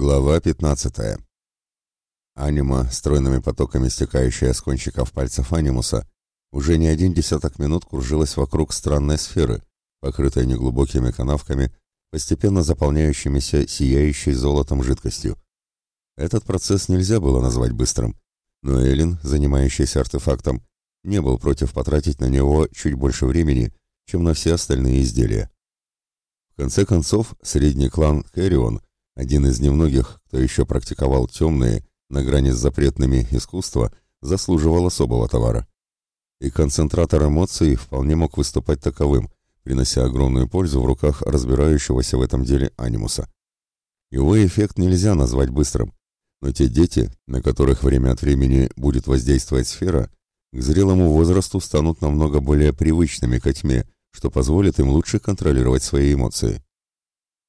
Глава 15. Анима, стройными потоками стекающая с кончиков пальцев анимуса, уже не один десяток минут кружилась вокруг странной сферы, покрытой неглубокими канавками, постепенно заполняющимися сияющей золотом жидкостью. Этот процесс нельзя было назвать быстрым, но Эллин, занимающийся артефактом, не был против потратить на него чуть больше времени, чем на все остальные изделия. В конце концов, средний клан Кэрион – один из немногих, кто еще практиковал темные, на грани с запретными искусства, заслуживал особого товара. И концентратор эмоций вполне мог выступать таковым, принося огромную пользу в руках разбирающегося в этом деле анимуса. Его эффект нельзя назвать быстрым, но те дети, на которых время от времени будет воздействовать сфера, к зрелому возрасту станут намного более привычными ко тьме, что позволит им лучше контролировать свои эмоции.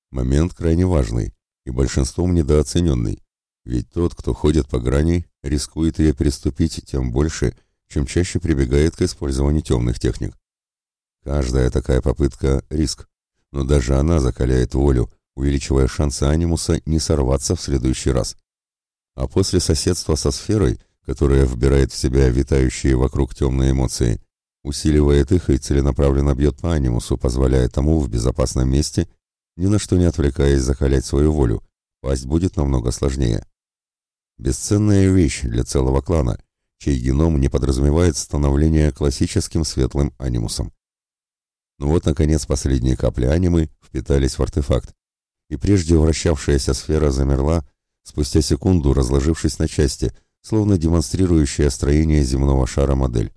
Момент крайне важный, и большинством недооцененный, ведь тот, кто ходит по грани, рискует ее переступить тем больше, чем чаще прибегает к использованию темных техник. Каждая такая попытка – риск, но даже она закаляет волю, увеличивая шансы анимуса не сорваться в следующий раз. А после соседства со сферой, которая вбирает в себя витающие вокруг темные эмоции, усиливает их и целенаправленно бьет по анимусу, позволяя тому в безопасном месте ни на что не отвлекаясь закалять свою волю, пасть будет намного сложнее. Бесценная вещь для целого клана, чей геном не подразумевает становление классическим светлым анимусом. Ну вот, наконец, последние капли анимы впитались в артефакт, и прежде вращавшаяся сфера замерла, спустя секунду разложившись на части, словно демонстрирующая строение земного шара модель.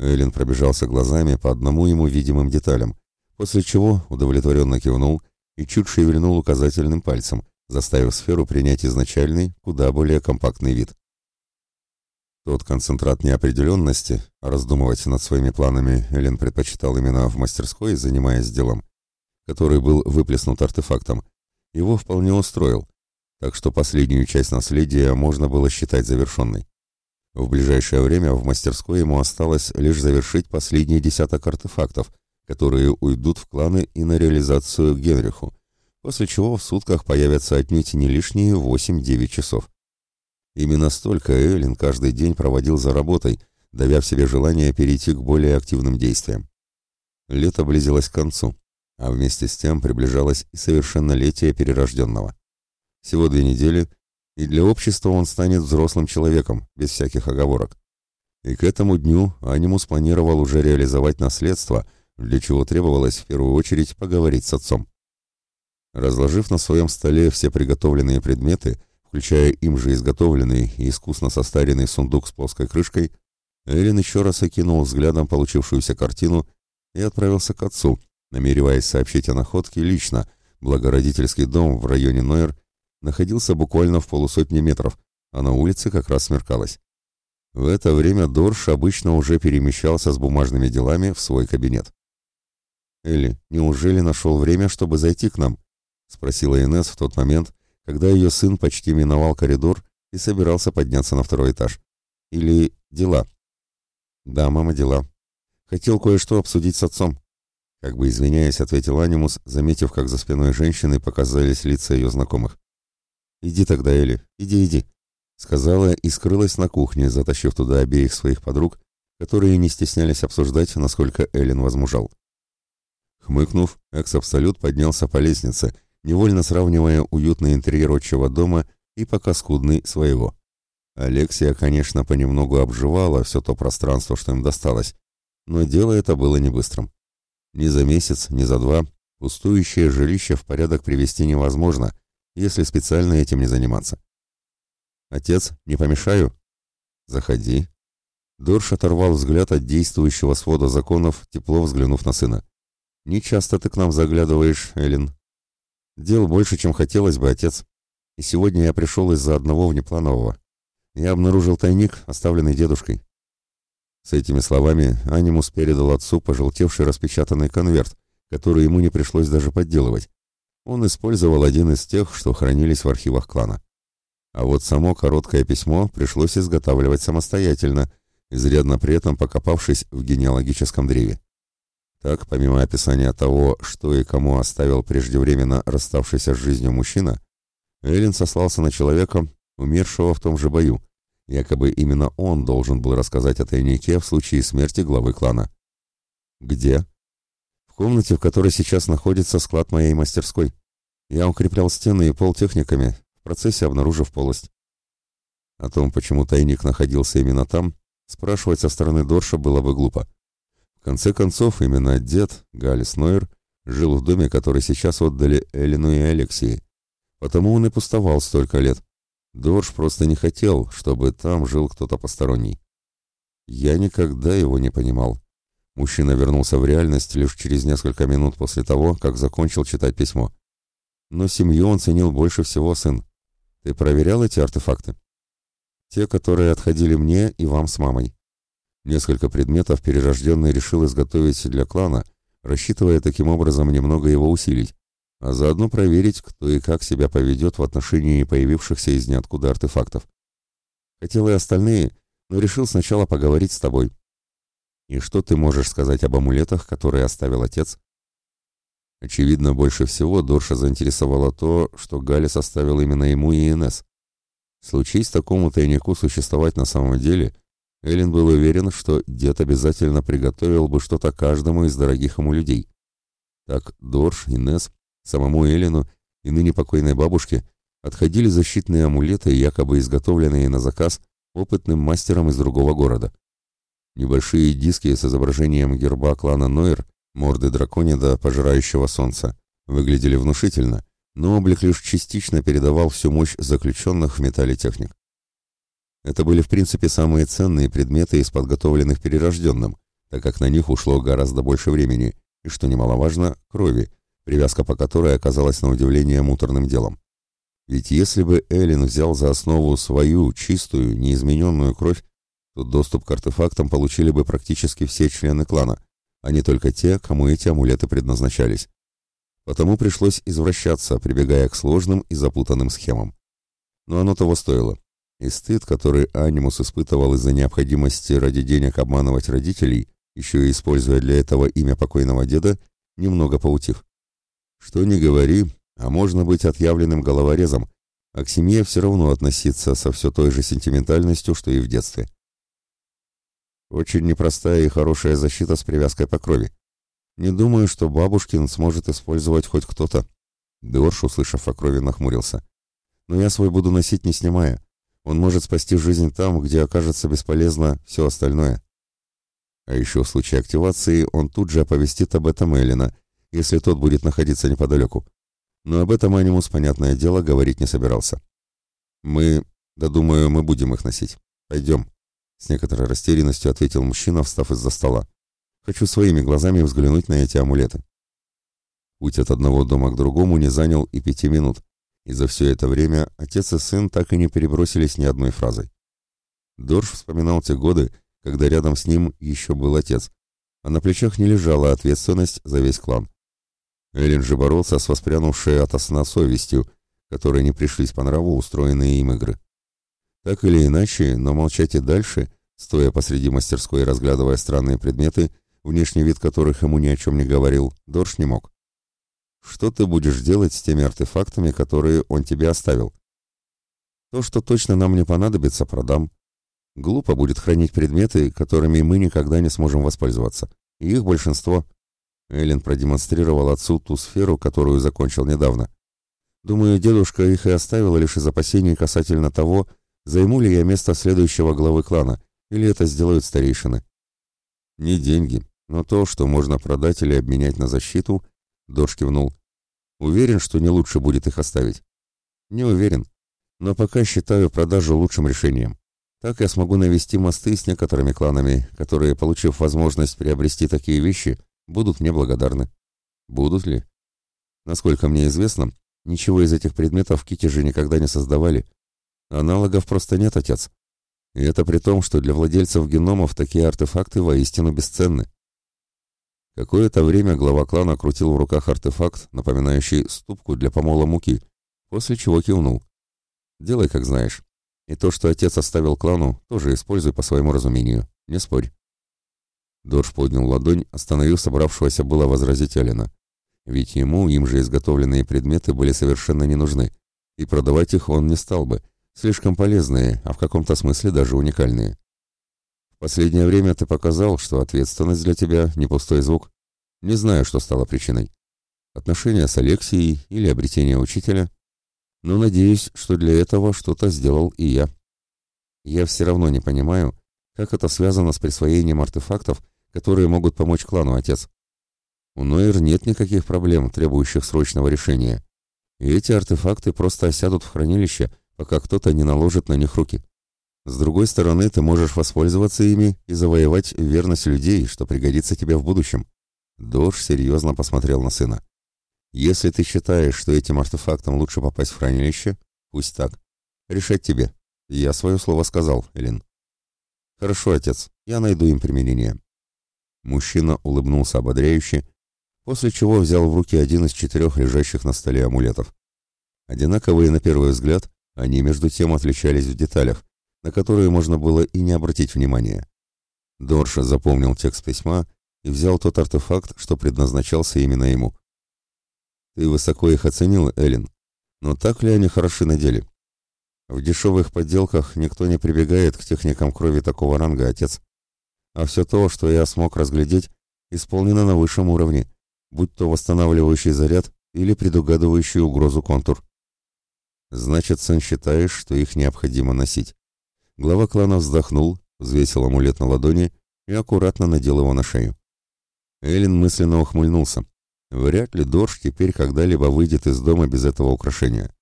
Эллен пробежался глазами по одному ему видимым деталям, после чего удовлетворенно кивнул и чуть шевельнул указательным пальцем, заставив сферу принять изначальный, куда более компактный вид. Тот концентрат неопределенности, раздумывать над своими планами Элен предпочитал именно в мастерской, занимаясь делом, который был выплеснут артефактом, его вполне устроил, так что последнюю часть наследия можно было считать завершенной. В ближайшее время в мастерской ему осталось лишь завершить последний десяток артефактов, которые уйдут в кланы и на реализацию к Генриху, после чего в сутках появятся отнюдь не лишние 8-9 часов. Именно столько Эйлин каждый день проводил за работой, давя в себе желание перейти к более активным действиям. Лето близилось к концу, а вместе с тем приближалось и совершеннолетие перерожденного. Всего две недели, и для общества он станет взрослым человеком, без всяких оговорок. И к этому дню Анимус планировал уже реализовать наследство – для чего требовалось в первую очередь поговорить с отцом. Разложив на своем столе все приготовленные предметы, включая им же изготовленный и искусно состаренный сундук с плоской крышкой, Эллен еще раз окинул взглядом получившуюся картину и отправился к отцу, намереваясь сообщить о находке лично, благо родительский дом в районе Нойер находился буквально в полусотни метров, а на улице как раз смеркалось. В это время Дорш обычно уже перемещался с бумажными делами в свой кабинет. «Элли, неужели нашел время, чтобы зайти к нам?» — спросила Инесс в тот момент, когда ее сын почти миновал коридор и собирался подняться на второй этаж. «Или дела?» «Да, мама, дела. Хотел кое-что обсудить с отцом». Как бы извиняясь, ответил Анимус, заметив, как за спиной женщины показались лица ее знакомых. «Иди тогда, Элли, иди, иди», — сказала и скрылась на кухне, затащив туда обеих своих подруг, которые не стеснялись обсуждать, насколько Эллен возмужал. Хмыкнув, экс-абсолют поднялся по лестнице, невольно сравнивая уютный интерьер отчего дома и пока скудный своего. Алексия, конечно, понемногу обживала все то пространство, что им досталось, но дело это было не быстрым. Ни за месяц, ни за два пустующее жилище в порядок привести невозможно, если специально этим не заниматься. «Отец, не помешаю?» «Заходи». Дорш оторвал взгляд от действующего свода законов, тепло взглянув на сына. «Не часто ты к нам заглядываешь, Эллен. Дел больше, чем хотелось бы, отец. И сегодня я пришел из-за одного внепланового. Я обнаружил тайник, оставленный дедушкой». С этими словами Анимус передал отцу пожелтевший распечатанный конверт, который ему не пришлось даже подделывать. Он использовал один из тех, что хранились в архивах клана. А вот само короткое письмо пришлось изготавливать самостоятельно, изрядно при этом покопавшись в генеалогическом древе. Так, помимо описания того, что и кому оставил преждевременно расставшийся с жизнью мужчина, Эллен сослался на человека, умершего в том же бою. Якобы именно он должен был рассказать о тайнике в случае смерти главы клана. «Где?» «В комнате, в которой сейчас находится склад моей мастерской. Я укреплял стены и пол техниками, в процессе обнаружив полость». О том, почему тайник находился именно там, спрашивать со стороны Дорша было бы глупо. Конце концов, именно дед, Галис Нойер, жил в доме, который сейчас отдали Эллину и Алексии. Потому он и пустовал столько лет. Дорж просто не хотел, чтобы там жил кто-то посторонний. Я никогда его не понимал. Мужчина вернулся в реальность лишь через несколько минут после того, как закончил читать письмо. Но семью он ценил больше всего, сын. Ты проверял эти артефакты? Те, которые отходили мне и вам с мамой. Несколько предметов перерожденный решил изготовить для клана, рассчитывая таким образом немного его усилить а заодно проверить, кто и как себя поведет в отношении появившихся из ниоткуда артефактов. Хотел и остальные, но решил сначала поговорить с тобой. И что ты можешь сказать об амулетах, которые оставил отец? Очевидно, больше всего Дорша заинтересовало то, что Галис оставил именно ему и Инесс. Случись такому тайнику существовать на самом деле, Эллен был уверен, что дед обязательно приготовил бы что-то каждому из дорогих ему людей. Так Дорш, Инесс Самому Эллину и ныне покойной бабушке отходили защитные амулеты, якобы изготовленные на заказ опытным мастером из другого города. Небольшие диски с изображением герба клана Нойер, морды драконида, пожирающего солнца, выглядели внушительно, но облик лишь частично передавал всю мощь заключенных в металле техник. Это были в принципе самые ценные предметы из подготовленных перерожденным, так как на них ушло гораздо больше времени, и, что немаловажно, крови, привязка по которой оказалась на удивление муторным делом. Ведь если бы Эллен взял за основу свою чистую, неизмененную кровь, то доступ к артефактам получили бы практически все члены клана, а не только те, кому эти амулеты предназначались. Потому пришлось извращаться, прибегая к сложным и запутанным схемам. Но оно того стоило. И стыд, который Анимус испытывал из-за необходимости ради денег обманывать родителей, еще и используя для этого имя покойного деда, немного поутих. Что ни говори, а можно быть отъявленным головорезом, а к семье все равно относиться со все той же сентиментальностью, что и в детстве. Очень непростая и хорошая защита с привязкой по крови. Не думаю, что бабушкин сможет использовать хоть кто-то. Дорш, услышав о крови, нахмурился. Но я свой буду носить не снимая. Он может спасти жизнь там, где окажется бесполезно все остальное. А еще в случае активации он тут же оповестит об этом Эллина, если тот будет находиться неподалеку. Но об этом Анимус, понятное дело, говорить не собирался. «Мы... да думаю, мы будем их носить. Пойдем», — с некоторой растерянностью ответил мужчина, встав из-за стола. «Хочу своими глазами взглянуть на эти амулеты». Путь от одного дома к другому не занял и пяти минут, и за все это время отец и сын так и не перебросились ни одной фразой. Дорж вспоминал те годы, когда рядом с ним еще был отец, а на плечах не лежала ответственность за весь клан. Эллен же боролся с воспрянувшей от сна совестью, которой не пришлись по нраву устроенные им игры. Так или иначе, но молчать и дальше, стоя посреди мастерской и разглядывая странные предметы, внешний вид которых ему ни о чем не говорил, Дорш не мог. «Что ты будешь делать с теми артефактами, которые он тебе оставил?» «То, что точно нам не понадобится, продам. Глупо будет хранить предметы, которыми мы никогда не сможем воспользоваться. Их большинство — Эллен продемонстрировал отцу ту сферу, которую закончил недавно. Думаю, дедушка их и оставил лишь из опасений касательно того, займу ли я место следующего главы клана, или это сделают старейшины. Не деньги, но то, что можно продать или обменять на защиту, Дож кивнул. Уверен, что не лучше будет их оставить. Не уверен, но пока считаю продажу лучшим решением. Так я смогу навести мосты с некоторыми кланами, которые, получив возможность приобрести такие вещи, будут мне благодарны. Будут ли? Насколько мне известно, ничего из этих предметов Китежи никогда не создавали. Аналогов просто нет, отец. И это при том, что для владельцев геномов такие артефакты воистину бесценны. Какое-то время глава клана крутил в руках артефакт, напоминающий ступку для помола муки, после чего кивнул. «Делай, как знаешь. И то, что отец оставил клану, тоже используй по своему разумению. Не спорь». Дорж поднял ладонь, остановив собравшегося было возразить Алина. Ведь ему им же изготовленные предметы были совершенно не нужны. и продавать их он не стал бы. Слишком полезные, а в каком-то смысле даже уникальные. Последнее время ты показал, что ответственность для тебя не пустой звук. Не знаю, что стало причиной. Отношения с Алексией или обретение учителя. Но надеюсь, что для этого что-то сделал и я. Я все равно не понимаю, как это связано с присвоением артефактов, которые могут помочь клану, отец. У Нойер нет никаких проблем, требующих срочного решения. И эти артефакты просто осядут в хранилище, пока кто-то не наложит на них руки. С другой стороны, ты можешь воспользоваться ими и завоевать верность людей, что пригодится тебе в будущем. Дож серьезно посмотрел на сына. Если ты считаешь, что этим артефактом лучше попасть в хранилище, пусть так. Решать тебе. Я свое слово сказал, Элин. Хорошо, отец, я найду им применение. Мужчина улыбнулся ободряюще, после чего взял в руки один из четырех лежащих на столе амулетов. Одинаковые на первый взгляд, они между тем отличались в деталях, на которые можно было и не обратить внимания. Дорша запомнил текст письма и взял тот артефакт, что предназначался именно ему. «Ты высоко их оценил, Эллен, но так ли они хороши на деле?» «В дешевых подделках никто не прибегает к техникам крови такого ранга, отец. А все то, что я смог разглядеть, исполнено на высшем уровне, будь то восстанавливающий заряд или предугадывающий угрозу контур. Значит, сын считаешь, что их необходимо носить. Глава клана вздохнул, взвесил амулет на ладони и аккуратно надел его на шею. Эллен мысленно ухмыльнулся. Вряд ли Дорж теперь когда-либо выйдет из дома без этого украшения.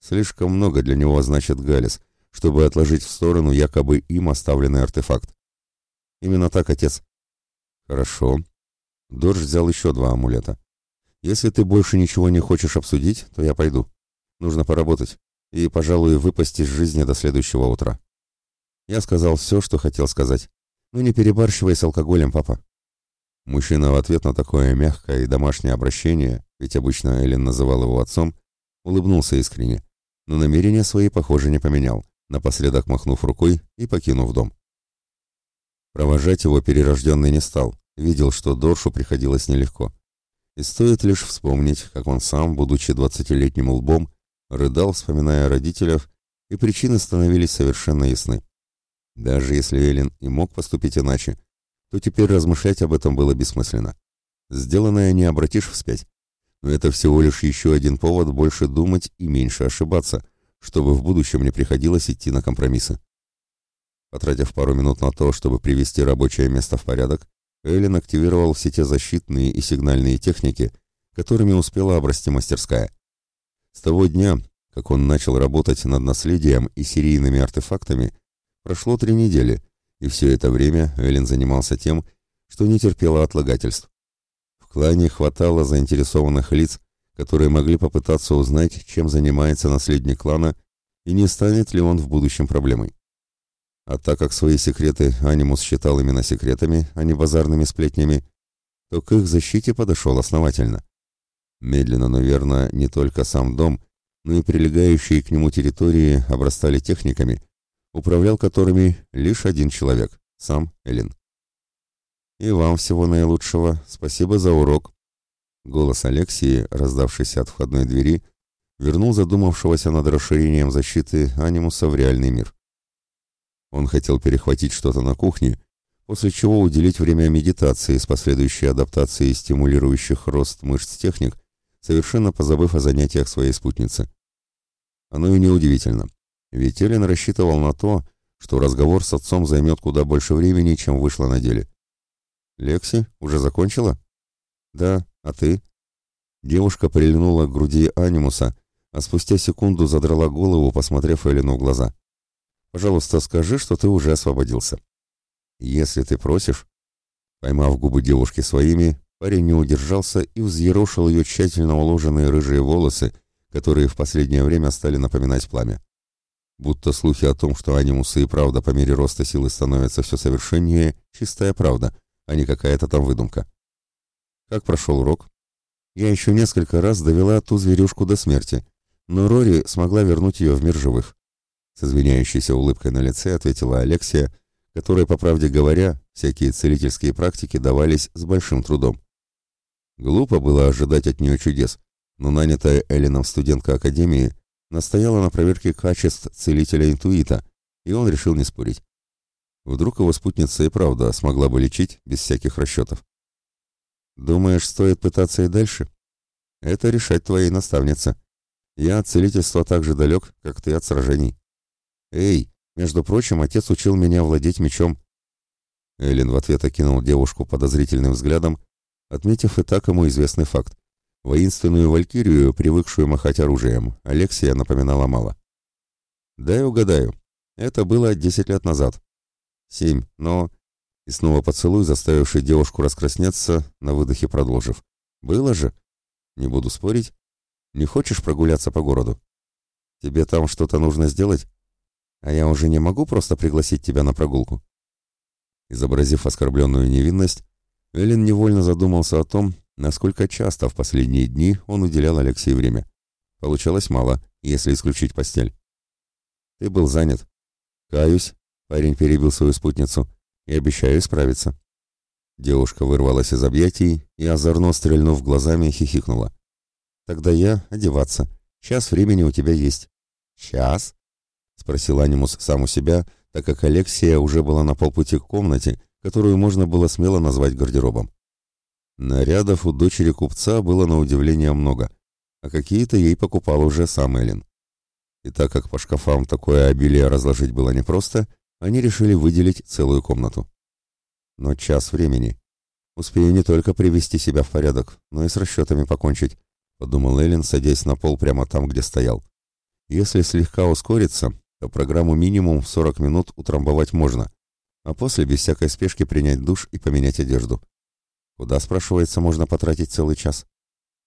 Слишком много для него значит Галис, чтобы отложить в сторону якобы им оставленный артефакт. Именно так, отец. Хорошо. Дорж взял еще два амулета. Если ты больше ничего не хочешь обсудить, то я пойду. Нужно поработать и, пожалуй, выпасть из жизни до следующего утра. Я сказал все, что хотел сказать. Ну не перебарщивай с алкоголем, папа. Мужчина в ответ на такое мягкое и домашнее обращение, ведь обычно Эллен называл его отцом, улыбнулся искренне, но намерения свои, похоже, не поменял, напоследок махнув рукой и покинув дом. Провожать его перерожденный не стал, видел, что Доршу приходилось нелегко. И стоит лишь вспомнить, как он сам, будучи двадцатилетним лбом, рыдал, вспоминая о родителях, и причины становились совершенно ясны. Даже если Эллен и мог поступить иначе, то теперь размышлять об этом было бессмысленно. Сделанное не обратишь вспять. Но это всего лишь еще один повод больше думать и меньше ошибаться, чтобы в будущем не приходилось идти на компромиссы. Потратив пару минут на то, чтобы привести рабочее место в порядок, Эллен активировал все те защитные и сигнальные техники, которыми успела обрасти мастерская. С того дня, как он начал работать над наследием и серийными артефактами, Прошло три недели, и все это время Эллен занимался тем, что не терпело отлагательств. В клане хватало заинтересованных лиц, которые могли попытаться узнать, чем занимается наследник клана и не станет ли он в будущем проблемой. А так как свои секреты Анимус считал именно секретами, а не базарными сплетнями, то к их защите подошел основательно. Медленно, но верно, не только сам дом, но и прилегающие к нему территории обрастали техниками, управлял которыми лишь один человек, сам Элин. «И вам всего наилучшего. Спасибо за урок». Голос Алексии, раздавшийся от входной двери, вернул задумавшегося над расширением защиты анимуса в реальный мир. Он хотел перехватить что-то на кухне, после чего уделить время медитации с последующей адаптацией стимулирующих рост мышц техник, совершенно позабыв о занятиях своей спутницы. Оно и неудивительно. Ведь Эллен рассчитывал на то, что разговор с отцом займет куда больше времени, чем вышло на деле. «Лекси, уже закончила?» «Да, а ты?» Девушка прильнула к груди анимуса, а спустя секунду задрала голову, посмотрев Эллену в глаза. «Пожалуйста, скажи, что ты уже освободился». «Если ты просишь...» Поймав губы девушки своими, парень не удержался и взъерошил ее тщательно уложенные рыжие волосы, которые в последнее время стали напоминать пламя будто слухи о том, что анимусы и правда по мере роста силы становятся все совершеннее, чистая правда, а не какая-то там выдумка. Как прошел урок? Я еще несколько раз довела ту зверюшку до смерти, но Рори смогла вернуть ее в мир живых. С извиняющейся улыбкой на лице ответила Алексия, которой, по правде говоря, всякие целительские практики давались с большим трудом. Глупо было ожидать от нее чудес, но нанятая Эллином студентка Академии настояла на проверке качеств целителя-интуита, и он решил не спорить. Вдруг его спутница и правда смогла бы лечить без всяких расчетов. «Думаешь, стоит пытаться и дальше?» «Это решать твоей наставнице. Я от целительства так же далек, как ты от сражений». «Эй, между прочим, отец учил меня владеть мечом». Эллен в ответ окинул девушку подозрительным взглядом, отметив и так ему известный факт. Воинственную валькирию, привыкшую махать оружием, Алексия напоминала мало. «Дай угадаю. Это было десять лет назад. Семь, но...» И снова поцелуй, заставивший девушку раскраснеться, на выдохе продолжив. «Было же? Не буду спорить. Не хочешь прогуляться по городу? Тебе там что-то нужно сделать? А я уже не могу просто пригласить тебя на прогулку?» Изобразив оскорбленную невинность, Эллен невольно задумался о том, насколько часто в последние дни он уделял Алексею время. Получалось мало, если исключить постель. «Ты был занят». «Каюсь», — парень перебил свою спутницу, — «и обещаю исправиться». Девушка вырвалась из объятий и, озорно стрельнув глазами, хихикнула. «Тогда я одеваться. Час времени у тебя есть». «Час?» — спросил Анимус сам у себя, так как Алексия уже была на полпути к комнате, которую можно было смело назвать гардеробом. Нарядов у дочери купца было на удивление много, а какие-то ей покупал уже сам Эллен. И так как по шкафам такое обилие разложить было непросто, они решили выделить целую комнату. Но час времени. Успею не только привести себя в порядок, но и с расчетами покончить, подумал Эллен, садясь на пол прямо там, где стоял. Если слегка ускориться, то программу минимум в 40 минут утрамбовать можно, а после без всякой спешки принять душ и поменять одежду. Куда, спрашивается, можно потратить целый час?